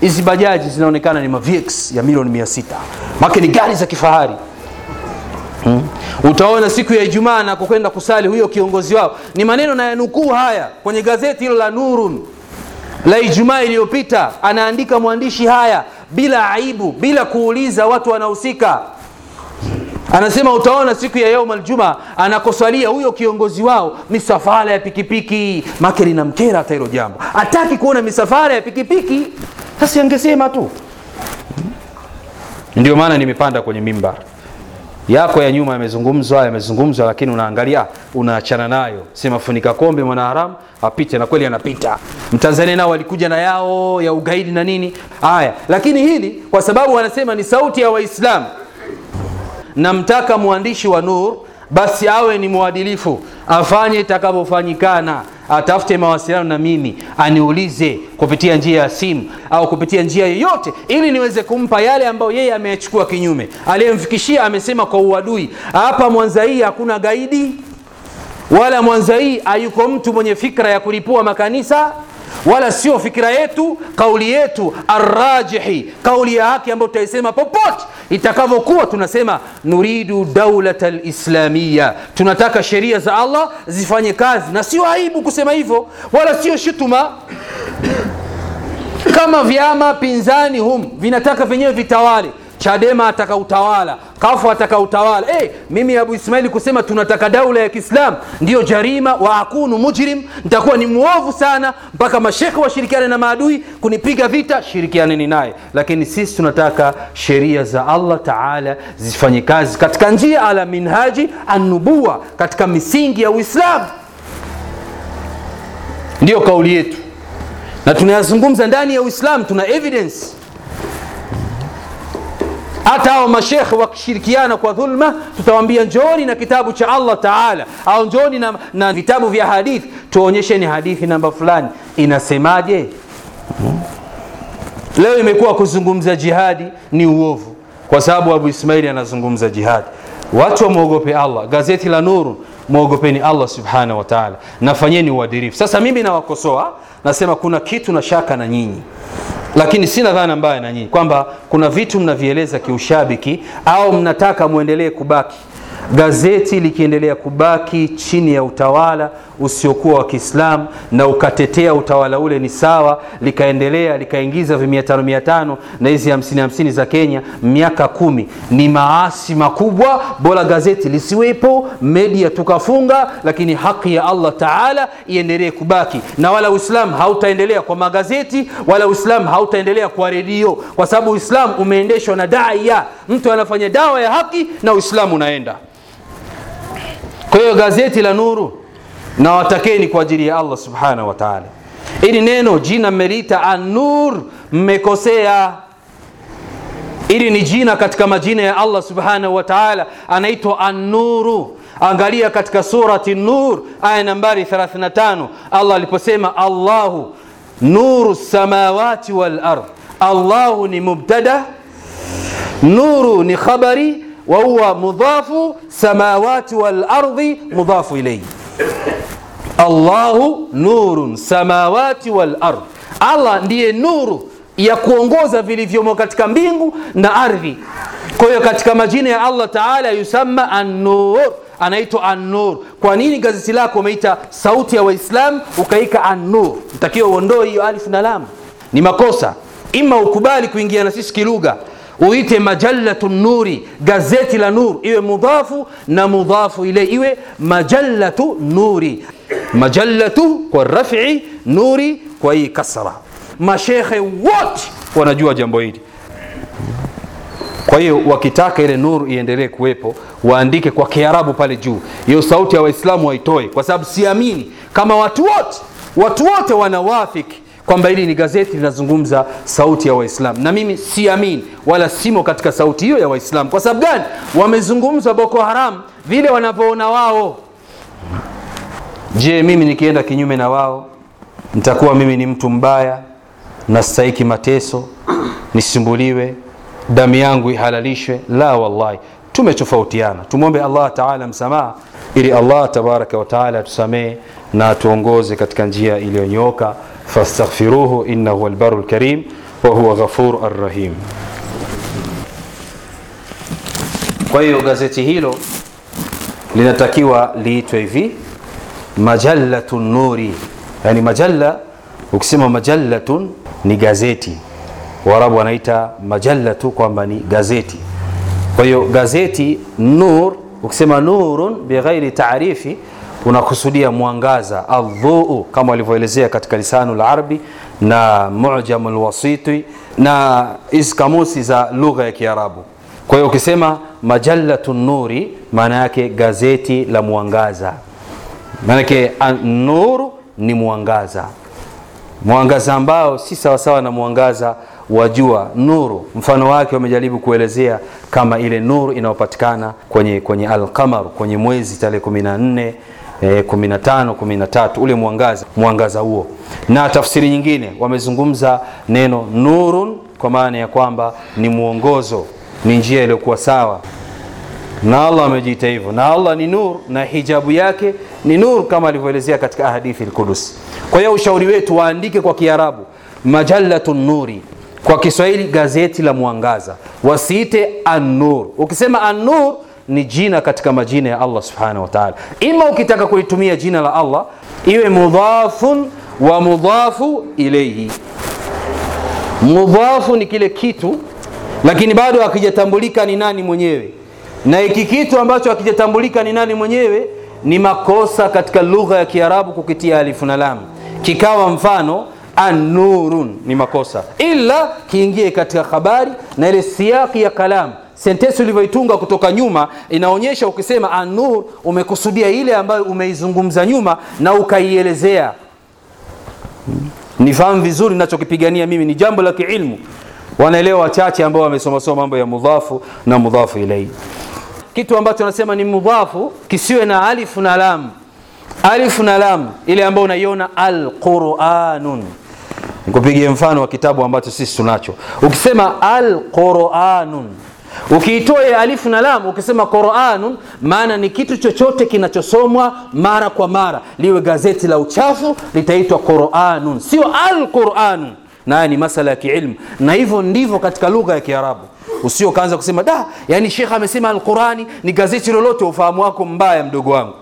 Hizi bajaji zinaonekana ni ma VX ya milioni 600 make ni gari za kifahari Hmm. utaona siku ya ijumaa na kukwenda kusali huyo kiongozi wao. Ni maneno na yanukuu haya kwenye gazeti hilo la nurun la ijumaa iliyopita. Anaandika mwandishi haya bila aibu bila kuuliza watu wanahusika. Anasema utaona siku ya yaum aljuma anakoswalia huyo kiongozi wao misafara ya pikipiki. Make linamkera hata hilo jambo. Hataki kuona misafara ya pikipiki. Sasa angesema tu. Ndio maana nimepanda kwenye mimbar yako ya nyuma yamezungumzwa yamezungumzwa lakini unaangalia unaachana nayo. Sema funika kombe mwanaharamu apite na kweli anapita. Mtanzania nao walikuja na yao ya ugaidi na nini? Haya lakini hili kwa sababu wanasema ni sauti ya waislamu namtaka mwandishi wa nur basi awe ni mwadilifu afanye itakavyofanyikana atafute mawasiliano na mimi aniulize kupitia njia ya simu au kupitia njia yoyote ili niweze kumpa yale ambayo yeye ameyachukua kinyume. Aliyemfikishia amesema kwa uadui hapa mwanza hii hakuna gaidi wala mwanza hii hayuko mtu mwenye fikra ya kulipua makanisa wala sio fikira yetu kauli yetu arrajihi. Kauli ya haki ambayo tutaisema popote. Itakavyokuwa tunasema nuridu daulata lislamia tunataka sheria za allah zifanye kazi. Na sio aibu kusema hivyo. Wala sio shutuma. Kama vyama pinzani hum vinataka vyenyewe vitawale chadema ataka utawala kafu ataka utawala. Hey, mimi abu ismaili kusema tunataka daula ya kiislam ndiyo jarima wa akunu mujrim nitakuwa ni mwovu sana mpaka mashekhe washirikiane na maadui kunipiga vita shirikianeni naye. Lakini sisi tunataka sheria za allah taala zifanye kazi katika njia ala minhaji anubua katika misingi ya uislamu. Ndiyo kauli yetu. Na tunayazungumza ndani ya uislamu tuna evidence hata hao mashekhe wakishirikiana kwa dhulma tutawambia njooni na kitabu cha allah taala. Au njooni na, na vitabu vya hadithi. Tuonyesheni hadithi namba fulani. Inasemaje? Leo imekuwa kuzungumza jihadi ni uovu. Kwa sababu abu ismaili anazungumza jihadi. Watu wamwogope allah. Gazeti la nuru mwogopeni allah subhanahu wa taala. Nafanyeni uadilifu. sasa mimi nawakosoa nasema kuna kitu na shaka na nyinyi lakini sina dhana mbaya na nyinyi kwamba kuna vitu mnavieleza kiushabiki au mnataka mwendelee kubaki. Gazeti likiendelea kubaki chini ya utawala usiokuwa wa kiislamu na ukatetea utawala ule ni sawa likaendelea likaingiza vimia tano mia tano na hizi hamsini hamsini za kenya miaka kumi. Ni maasi makubwa bora gazeti lisiwepo media tukafunga lakini haki ya allah taala iendelee kubaki. Na wala uislamu hautaendelea kwa magazeti wala uislamu hautaendelea kwa redio kwa sababu uislamu umeendeshwa na daya mtu anafanya dawa ya haki na uislamu unaenda. Kwa hiyo gazeti la nuru na watakeni kwa ajili ya allah subhanahu wa taala ili neno jina mmeliita anur mmekosea ili ni jina katika majina ya allah subhanahu wa taala anaitwa annuru angalia katika surati nur aya nambari 35 allah aliposema allahu nuru samawati wal ardh allahu ni mubtada nuru ni khabari wahuwa mudhafu samawati walardi mudhafu ilaihi allahu nurun samawati walard allah ndiye nuru ya kuongoza vilivyomo katika mbingu na ardhi. Kwa hiyo katika majina ya allah taala yusamma annur anaitwa annur. Kwa nini gazeti lako umeita sauti ya waislam ukaika annur? Mtakiwa uondoe hiyo alif na lam. Ni makosa. Ima ukubali kuingia na sisi kilugha uite majalatu nuri gazeti la nur iwe mudhafu na mudhafu ile iwe majalatu nuri. Majalatu kwa rafi nuri kwa hii kasra. Mashekhe wote wanajua jambo hili. Kwa hiyo wakitaka ile nuru iendelee kuwepo waandike kwa kiarabu pale juu. Hiyo sauti ya waislamu waitoe kwa sababu siamini kama watu wote watu wote wanawafiki kwamba hili ni gazeti linazungumza sauti ya waislamu. Na mimi siamini wala simo katika sauti hiyo ya waislamu. Kwa sababu gani? Wamezungumza boko haram vile wanavyoona wao. Je mimi nikienda kinyume na wao nitakuwa mimi ni mtu mbaya nastahiki mateso nisumbuliwe damu yangu ihalalishwe? La wallahi. Tumetofautiana tumwombe allah taala msamaha ili allah tabaraka wa taala atusamehe na atuongoze katika njia iliyonyooka fastaghfiruhu innahu albaru lkarim wahuwa ghafur arrahim kwa hiyo gazeti hilo linatakiwa liitwe hivi majallatu nuri. Yani majalla ukisema majallatun ni gazeti. Waarabu wanaita majallatu kwamba ni gazeti. Kwa hiyo gazeti nur ukisema nurun bighairi taarifi unakusudia mwangaza aldhuu kama walivyoelezea katika lisanu larabi na mujamu lwasiti na iskamusi kamusi za lugha ya kiarabu. Kwa hiyo ukisema majallatu nuri maana yake gazeti la mwangaza. Maanake nuru ni mwangaza. Mwangaza ambao si sawasawa na mwangaza wa jua nuru. Mfano wake wamejaribu kuelezea kama ile nuru inayopatikana kwenye, kwenye alqamar kwenye mwezi tarehe 14 15 13 ule mwangaza mwangaza huo. Na tafsiri nyingine wamezungumza neno nurun kwa maana ya kwamba ni mwongozo ni njia iliyokuwa sawa. Na allah amejiita hivyo. Na allah ni nur na hijabu yake ni nur kama alivyoelezea katika hadithi lqudus kwa hiyo ushauri wetu waandike kwa kiarabu majallatu nuri. Kwa kiswahili gazeti la mwangaza. Wasiite an-nur. ukisema annur ni jina katika majina ya allah subhanahu wa ta'ala. ima ukitaka kulitumia jina la allah iwe mudhafun wa mudhafu ilayhi. mudhafu ni kile kitu lakini bado hakijatambulika ni nani mwenyewe na hiki kitu ambacho hakijatambulika ni nani mwenyewe ni makosa katika lugha ya kiarabu kukitia alifu na lam kikawa mfano anurun, ni makosa ila kiingie katika habari na ile siyaki ya kalam sentensi ulivyoitunga kutoka nyuma inaonyesha ukisema anur umekusudia ile ambayo umeizungumza nyuma na ukaielezea. Nifahamu vizuri nachokipigania mimi ni jambo la kiilmu. Wanaelewa wachache ambao wamesomasoma mambo ya mudhafu na mudhafu ilaihi kitu ambacho nasema ni mudhafu kisiwe na alifu na lam alifu na lam ile ambayo unaiona alquranun. Nikupigie mfano wa kitabu ambacho sisi tunacho. Ukisema alquranun ukiitoe alifu na lam ukisema quranun maana ni kitu chochote kinachosomwa mara kwa mara. Liwe gazeti la uchafu litaitwa quranun sio alquranun naye ni masala ya kiilmu. Na hivyo ndivyo katika lugha ya kiarabu. Usio kaanza kusema da yani shekh amesema alqurani ni gazeti lolote ufahamu wako mbaya mdogo wangu.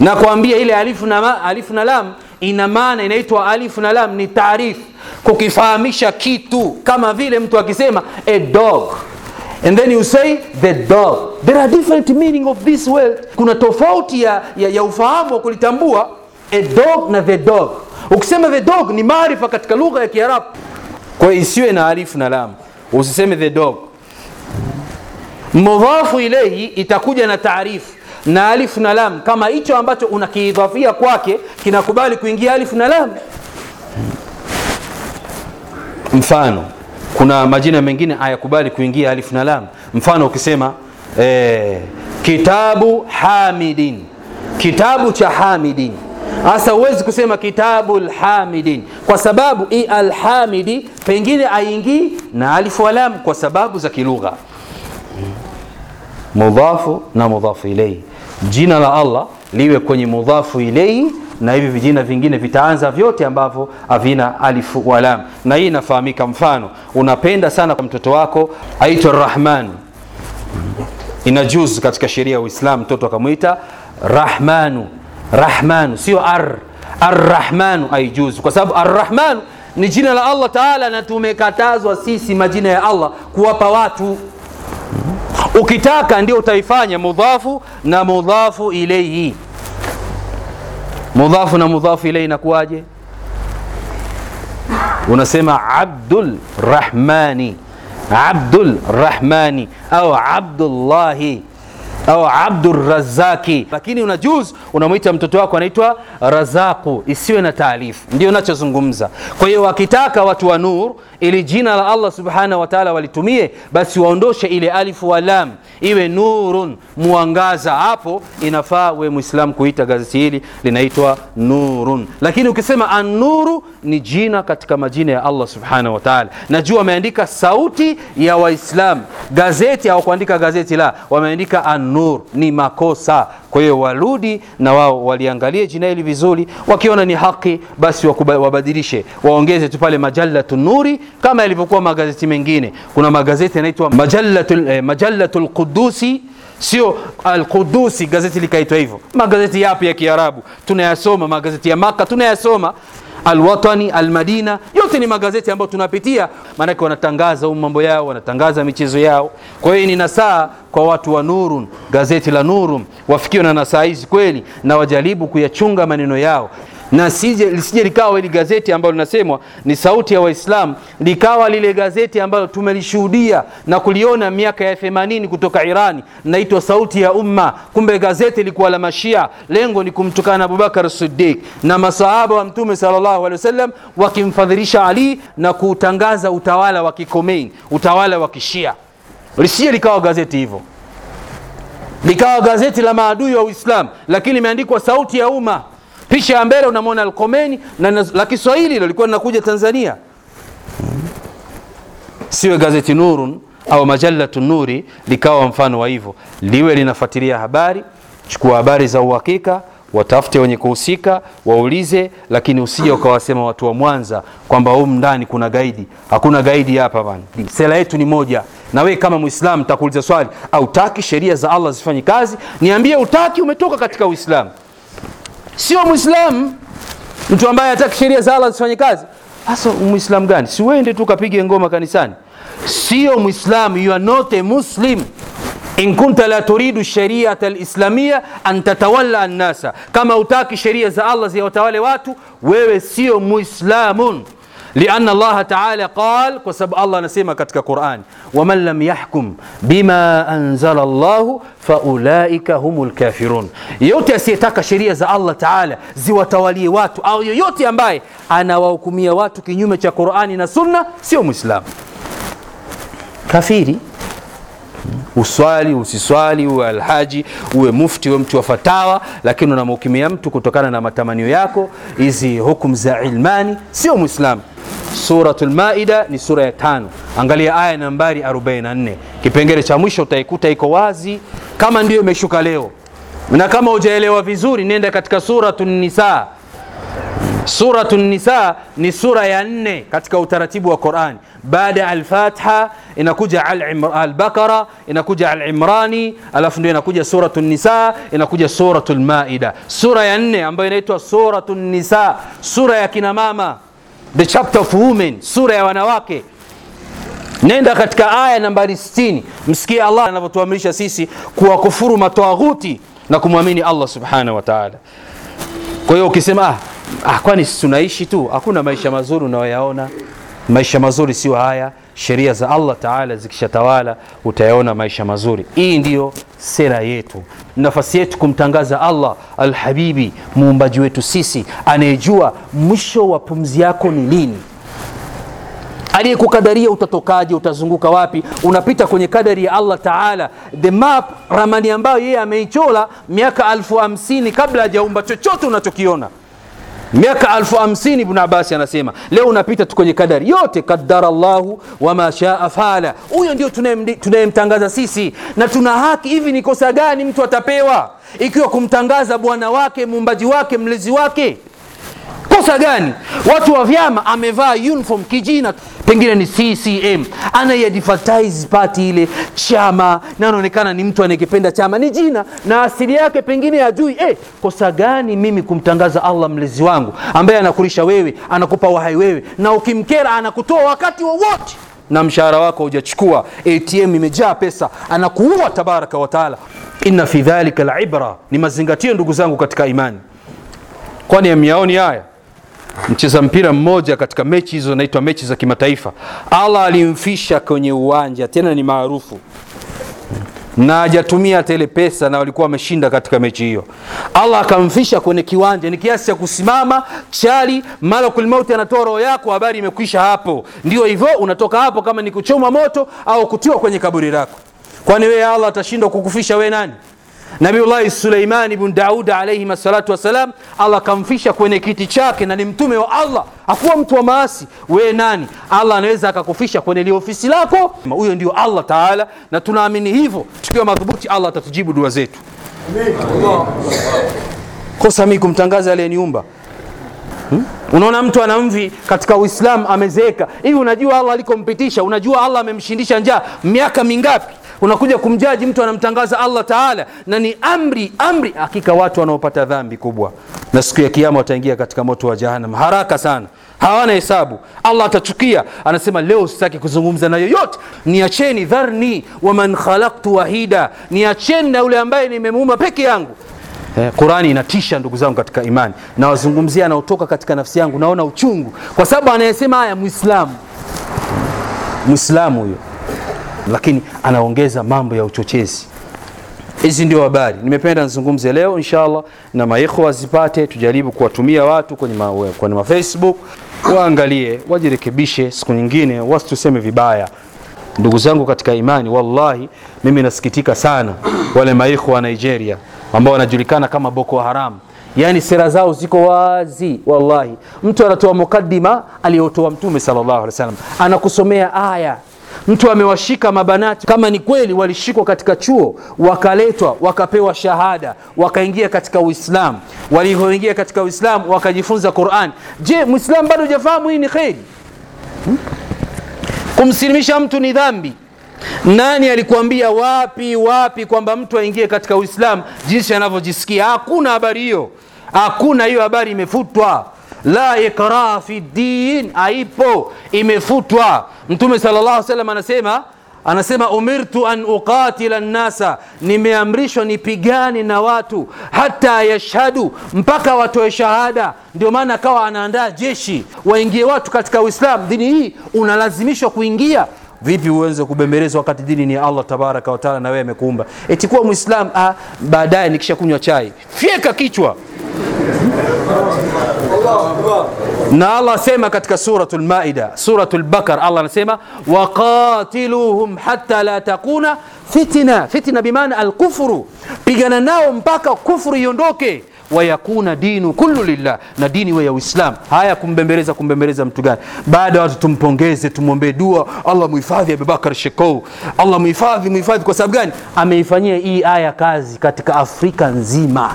Na kuambia ile alifu na, ma, alifu na lam ina maana inaitwa alifu na lam ni taarifu. Kukifahamisha kitu kama vile mtu akisema a dog and then you say the dog. There are different meaning of this word. Kuna tofauti ya, ya, ya ufahamu wa kulitambua a dog na the dog. Ukisema the dog ni maarifa katika lugha ya kiarabu. Kwa hiyo isiwe na alifu na lam usiseme the dog. Mudhafu ilaihi itakuja na taarifu na alifu na lam kama hicho ambacho unakiidhafia kwake kinakubali kuingia alifu na lam mfano kuna majina mengine hayakubali kuingia alifu na lam. Mfano ukisema eh, kitabu hamidin. Kitabu cha hamidin. Sasa huwezi kusema kitabu lhamidin kwa sababu i alhamidi pengine aingii na alifu walam kwa sababu za kilugha. Mudhafu na mudhafu ilaihi. Jina la Allah liwe kwenye mudhafu ilaihi, na hivi vijina vingine vitaanza vyote ambavyo havina alifu walam, na hii inafahamika. Mfano, unapenda sana kwa mtoto wako aitwa Rahman, inajuzu katika sheria ya Uislamu mtoto akamwita Rahmanu. Rahmanu sio ar Arrahmanu aijuzu, kwa sababu Arrahmanu ni jina la Allah Taala, na tumekatazwa sisi majina ya Allah kuwapa watu ukitaka ndio utaifanya mudhafu na mudhafu ilaihi. Mudhafu na mudhafu ilaihi inakuwaje? Unasema Abdul Rahmani, Abdul Rahmani au Abdullahi au Abdurrazaki, lakini unajuz unamwita mtoto wako anaitwa Razaku, isiwe na taalifu. Ndio nachozungumza. Kwa hiyo wakitaka watu wa Nur ili jina la Allah subhanahu wa ta'ala walitumie, basi waondoshe ile alifu wa lam, iwe nurun, mwangaza. Hapo inafaa we Muislam kuita gazeti hili linaitwa Nurun. Lakini ukisema An-Nuru ni jina katika majina ya Allah subhanahu wa ta'ala. Najua wameandika sauti ya Waislam, gazeti hawakuandika gazeti la, wameandika An-Nur, ni makosa. Kwa hiyo warudi na wao waliangalie jina hili vizuri, wakiona ni haki basi wabadilishe waongeze tu pale Majallatu Nuri kama ilivyokuwa magazeti mengine. Kuna magazeti yanaitwa majallatu eh, majallatu alqudusi sio Alqudusi, gazeti likaitwa hivyo. Magazeti yapi ya Kiarabu tunayasoma, magazeti ya Maka tunayasoma Alwatani, Almadina, yote ni magazeti ambayo tunapitia, maanake wanatangaza mambo yao, wanatangaza michezo yao. Kwa hiyo ni nasaa kwa watu wa Nurun, gazeti la Nurun. Wafikiwe na nasaa hizi kweli, na wajaribu kuyachunga maneno yao na lisije likawa hili gazeti ambalo linasemwa ni sauti ya Waislamu likawa lile gazeti ambalo tumelishuhudia na kuliona miaka ya 80 kutoka Irani, naitwa sauti ya umma. Kumbe gazeti likuwa la Mashia, lengo ni kumtukana Abubakar Siddiq na masahaba wa Mtume sallallahu alaihi wasallam, wakimfadhilisha Ali na kutangaza utawala wa Kikomeini, utawala wa Kishia. Lisije likawa gazeti hivyo, likawa gazeti la maadui wa Uislamu, lakini imeandikwa sauti ya umma picha ya mbele unamwona Alkomeni na la Kiswahili lilikuwa linakuja Tanzania. Siwe gazeti Nurun au majalatu Nuri likawa mfano wa hivyo, liwe linafuatilia habari. Chukua habari za uhakika, watafute wenye kuhusika, waulize, lakini usije ukawasema watu wa Mwanza kwamba humu ndani kuna gaidi. Hakuna gaidi hapa bana, sera yetu ni moja. Na wewe kama Muislamu takuuliza swali, autaki sheria za Allah zifanye kazi? Niambie utaki, umetoka katika Uislamu sio Mwislamu mtu ambaye hataki sheria za Allah zifanye kazi. Sasa Mwislamu gani? Si uende tu kapige ngoma kanisani? Sio Mwislamu, you are not a Muslim in kunta la turidu shariata alislamia an tatawalla annasa, kama utaki sheria za Allah ziwatawale watu, wewe sio Muislamun. Lianna llaha taala qal, kwa sababu Allah anasema katika Qurani, waman lam yahkum bima anzala llahu faulaika humul kafirun, yote asiyetaka sheria za Allah taala ziwatawalie watu au yoyote ambaye anawahukumia watu kinyume cha Qurani na Sunna sio Mwislamu, kafiri. Uswali usiswali, uwe alhaji, uwe mufti, uwe mtu wa fatawa, lakini unamhukumia mtu kutokana na matamanio yako, hizi hukumu za ilmani, sio Mwislamu. Suratul Maida ni sura ya tano. Angalia aya nambari 44, kipengele cha mwisho utaikuta iko wazi, kama ndiyo imeshuka leo, na kama hujaelewa vizuri, nenda katika Suratul Nisa. Suratul Nisa ni sura ya nne katika utaratibu wa Qurani. Baada Alfatiha inakuja Albaqara, inakuja Alimrani, alafu ndio inakuja Suratul Nisa, inakuja Suratul Maida, sura ya nne ambayo inaitwa Suratul Nisa, sura ya kina mama The chapter of women, sura ya wanawake. Nenda katika aya nambari 60, msikie Allah anavyotuamrisha sisi kuwakufuru matawaghuti na kumwamini Allah subhanahu wa ta'ala. Kwa hiyo ukisema ah, ah, kwani tunaishi tu, hakuna maisha mazuri unayoyaona. Maisha mazuri sio haya. Sheria za Allah taala zikishatawala utayaona maisha mazuri. Hii ndiyo sera yetu, nafasi yetu kumtangaza Allah Alhabibi, muumbaji wetu sisi, anayejua mwisho wa pumzi yako ni lini, aliyekukadaria utatokaje, utazunguka wapi, unapita kwenye kadari ya Allah taala, the map, ramani ambayo yeye ameichola miaka alfu hamsini kabla hajaumba chochote unachokiona. Miaka alfu hamsini ibn abasi anasema leo unapita tu kwenye kadari. Yote kadara llahu wama shaa fala huyo ndio tunayemtangaza sisi. Na tuna haki hivi ni kosa gani mtu atapewa? Ikiwa kumtangaza bwana wake muumbaji wake mlezi wake kosa gani? Watu wa vyama amevaa uniform kijina pengine ni ccm anaiadvertise party ile chama. Na anaonekana ni mtu anayekipenda chama. Ni jina na asili yake pengine ajui eh, kosa gani mimi kumtangaza allah mlezi wangu ambaye anakulisha wewe anakupa wahai wewe na ukimkera anakutoa wakati wowote. Na mshahara wako hujachukua. Atm imejaa pesa anakuua tabaraka wataala inna fi dhalika laibra ni mazingatio ndugu zangu katika imani. Kwani amyaoni haya mcheza mpira mmoja katika mechi hizo naitwa mechi za kimataifa. Allah alimfisha kwenye uwanja tena ni maarufu. Na hajatumia hata ile pesa na walikuwa wameshinda katika mechi hiyo. Allah akamfisha kwenye kiwanja ni kiasi cha kusimama chali malakul mauti anatoa roho yako habari imekwisha hapo. Ndio hivyo unatoka hapo kama ni kuchoma moto au kutiwa kwenye kaburi lako. Kwani wewe allah atashindwa kukufisha we nani nabiullahi suleimani bnu daud alaihim assalatu wassalam allah akamfisha kwenye kiti chake na ni mtume wa allah. Hakuwa mtu wa maasi. We nani? Allah anaweza akakufisha kwenye liofisi lako? Huyo ndio allah taala na tunaamini hivyo. Tukiwa madhubuti allah atatujibu dua zetu. Kosa mi kumtangaza aliyeniumba. Hmm? unaona mtu ana mvi katika uislamu amezeeka. Hivi unajua allah alikompitisha? Unajua allah amemshindisha njaa miaka mingapi unakuja kumjaji mtu anamtangaza allah taala na ni amri amri. Hakika watu wanaopata dhambi kubwa na siku ya kiama wataingia katika moto wa jahannam. Haraka sana. Hawana hesabu. Allah atachukia. Anasema leo sitaki kuzungumza na yoyote. Niacheni dharni. Waman khalaktu wahida. Niacheni na yule ambaye nimemuuma peke yangu. Eh, qurani inatisha ndugu zangu katika imani. Nawazungumzia anaotoka katika nafsi yangu naona uchungu. Kwa sababu anayesema haya mwislamu mwislamu huyo lakini anaongeza mambo ya uchochezi. Hizi ndio habari. Nimependa nizungumze leo inshallah na maikhwa wazipate. Tujaribu kuwatumia watu kwenye, ma, kwenye ma Facebook. Waangalie wajirekebishe siku nyingine wasituseme vibaya. Ndugu zangu katika imani wallahi mimi nasikitika sana wale maikhwa wa nigeria ambao wanajulikana kama boko haram. Yaani sera zao ziko wazi wallahi. Mtu anatoa mukaddima aliyotoa mtume sallallahu alaihi wasallam anakusomea aya mtu amewashika mabanati. Kama ni kweli walishikwa katika chuo wakaletwa wakapewa shahada wakaingia katika uislamu. Walivyoingia katika uislamu wakajifunza quran. Je Muislamu bado hujafahamu hii ni kheri? Hmm? kumsilimisha mtu ni dhambi. Nani alikuambia wapi wapi kwamba mtu aingie katika uislamu? Jinsi anavyojisikia. Hakuna habari hiyo. Hakuna hiyo habari imefutwa la ikraha fi din aipo imefutwa. Mtume sallallahu alaihi wasallam anasema anasema umirtu an uqatila nnasa nimeamrishwa nipigane na watu hata yashhadu mpaka watoe shahada. Ndio maana akawa anaandaa jeshi. Waingie watu katika Uislamu. dini hii unalazimishwa kuingia. Vipi uweze kubembeleza wakati dini ni allah tabaraka wataala na wewe amekuumba? Eti kuwa mwislam ah, baadaye nikisha kunywa chai. Fyeka kichwa na allah asema katika suratu lmaida suratu lbakar allah anasema waqatiluhum hata la takuna fitna fitna bimaana alkufru pigana nao mpaka kufru iondoke wayakuna dinu kullu lillah na dini we ya uislam haya kumbembeleza kumbembeleza mtu gani baada ya watu tumpongeze tumwombee dua allah muhifadhi abubakar shekou allah muhifadhi muhifadhi kwa sababu gani ameifanyia hii aya kazi katika afrika nzima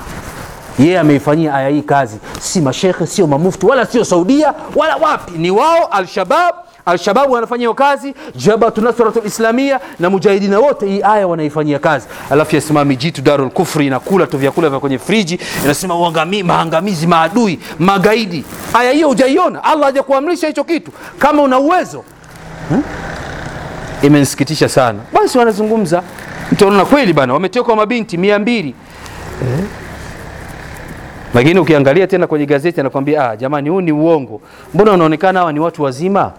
yeye ameifanyia aya hii kazi. Si mashekhe sio mamufti wala sio saudia wala wapi. Ni wao alshabab. Alshababu wanafanya hiyo kazi. Jabatu nasratu lislamia na mujahidina wote hii aya wanaifanyia kazi. Alafu yasimami jitu darul kufri inakula tu vyakula vya kwenye friji inasema uangami, maangamizi maadui magaidi. Aya hiyo hujaiona. Allah hajakuamrisha hicho kitu. Kama una uwezo hmm? imenisikitisha sana. Basi wanazungumza. Mtaona kweli bana wametekwa mabinti mia mbili. Eh? Lakini ukiangalia tena kwenye gazeti anakuambia ah, jamani huu ni uongo. Mbona unaonekana hawa ni watu wazima?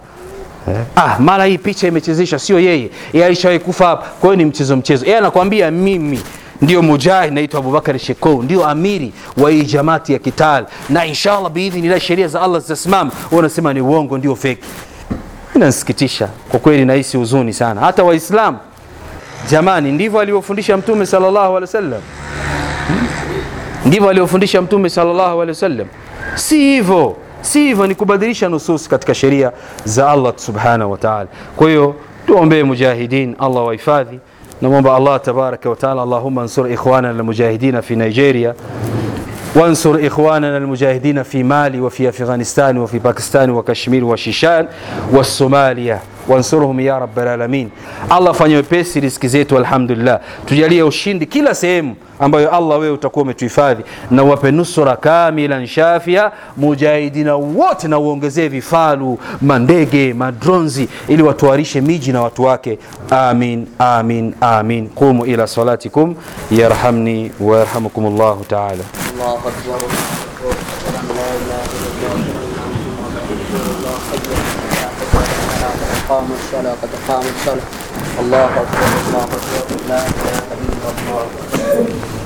Eh? ah, mara hii picha imechezesha sio yeye. Yeye alishawahi kufa hapa. Kwa hiyo ni mchezo mchezo. Yeye anakuambia mimi ndio mujahid naitwa abubakar Sheko, ndio amiri wa hii jamati ya kital. Na inshallah biidhnillah sheria za allah zitasimama. Wanasema ni uongo ndio fake. inansikitisha kwa kweli nahisi huzuni sana. Hata waislamu jamani ndivyo alivyofundisha mtume sallallahu alaihi wa sallam ndivyo alivyofundisha mtume salllahu alehi wasallam si hivyo si hivyo ni kubadilisha nusus katika sheria za allah subhanahu wa taala kwa hiyo tuombee mujahidin allah wahifadhi namwomba allah tabaraka wataala allahuma ansur ikhwanana almujahidina fi nigeria وانصر إخواننا المجاهدين في مالي وفي أفغانستان وفي باكستان وكشمير وشيشان والصوماليا wansuruhum ya rabbal alamin. Allah fanye wepesi riziki zetu, alhamdulillah. Tujalie ushindi kila sehemu ambayo Allah wewe utakuwa umetuhifadhi, na wape nusura kamilan shafia mujahidina wote, na uongezee vifalu, mandege, madronzi ili watuarishe miji na watu wake. Amin, amin, amin. Qumu ila salatikum yarhamni wa yarhamukumullahu taala. Allahu akbar. قام الصلاة قد قام الصلاة. الله أكبر الله أكبر. لا إله إلا الله.